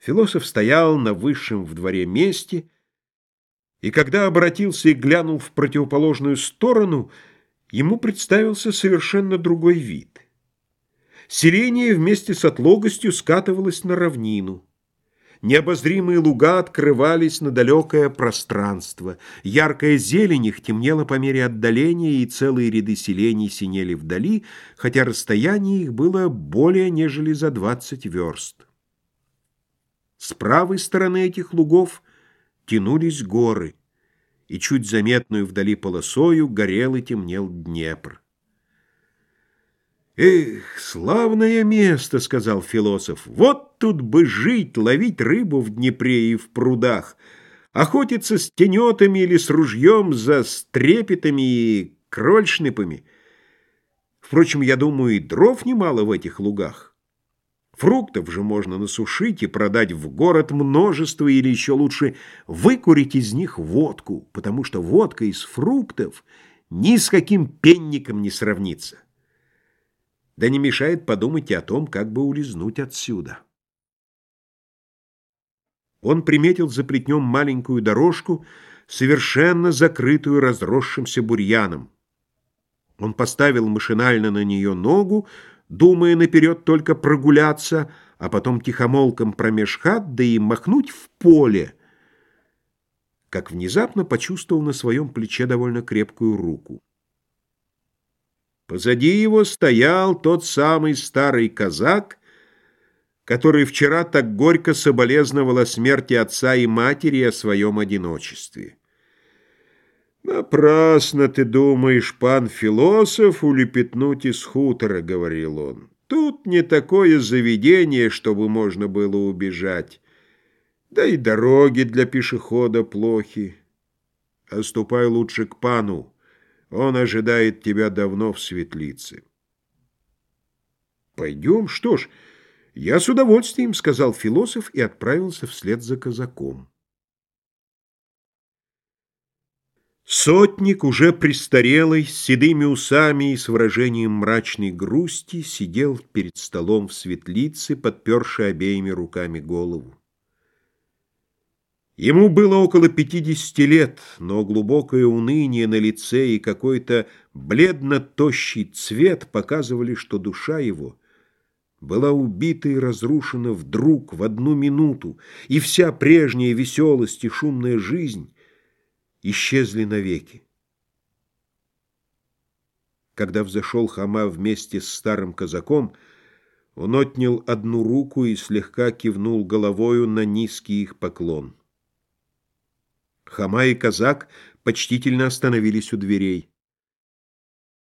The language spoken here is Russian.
Философ стоял на высшем в дворе месте, и когда обратился и глянул в противоположную сторону, ему представился совершенно другой вид. Селение вместе с отлогостью скатывалось на равнину. Необозримые луга открывались на далекое пространство. Яркая зелень их темнела по мере отдаления, и целые ряды селений синели вдали, хотя расстояние их было более нежели за двадцать верст. С правой стороны этих лугов тянулись горы, и чуть заметную вдали полосою горел и темнел Днепр. «Эх, славное место!» — сказал философ. «Вот тут бы жить, ловить рыбу в Днепре и в прудах, охотиться с тенетами или с ружьем за стрепетами и крольшныпами. Впрочем, я думаю, и дров немало в этих лугах. Фруктов же можно насушить и продать в город множество, или еще лучше выкурить из них водку, потому что водка из фруктов ни с каким пенником не сравнится. Да не мешает подумать и о том, как бы улизнуть отсюда. Он приметил за плетнем маленькую дорожку, совершенно закрытую разросшимся бурьяном. Он поставил машинально на нее ногу, думая наперед только прогуляться, а потом тихомолком промеж хат, да и махнуть в поле, как внезапно почувствовал на своем плече довольно крепкую руку. Позади его стоял тот самый старый казак, который вчера так горько соболезновал о смерти отца и матери и о своем одиночестве. «Напрасно ты думаешь, пан философ, улепетнуть из хутора», — говорил он. «Тут не такое заведение, чтобы можно было убежать. Да и дороги для пешехода плохи. А ступай лучше к пану. Он ожидает тебя давно в светлице». «Пойдем, что ж, я с удовольствием», — сказал философ и отправился вслед за казаком. Сотник, уже престарелый, с седыми усами и с выражением мрачной грусти, сидел перед столом в светлице, подперши обеими руками голову. Ему было около пятидесяти лет, но глубокое уныние на лице и какой-то бледно-тощий цвет показывали, что душа его была убита и разрушена вдруг в одну минуту, и вся прежняя веселость и шумная жизнь исчезли навеки. Когда взошел Хама вместе с старым казаком, он отнял одну руку и слегка кивнул головою на низкий их поклон. Хама и казак почтительно остановились у дверей.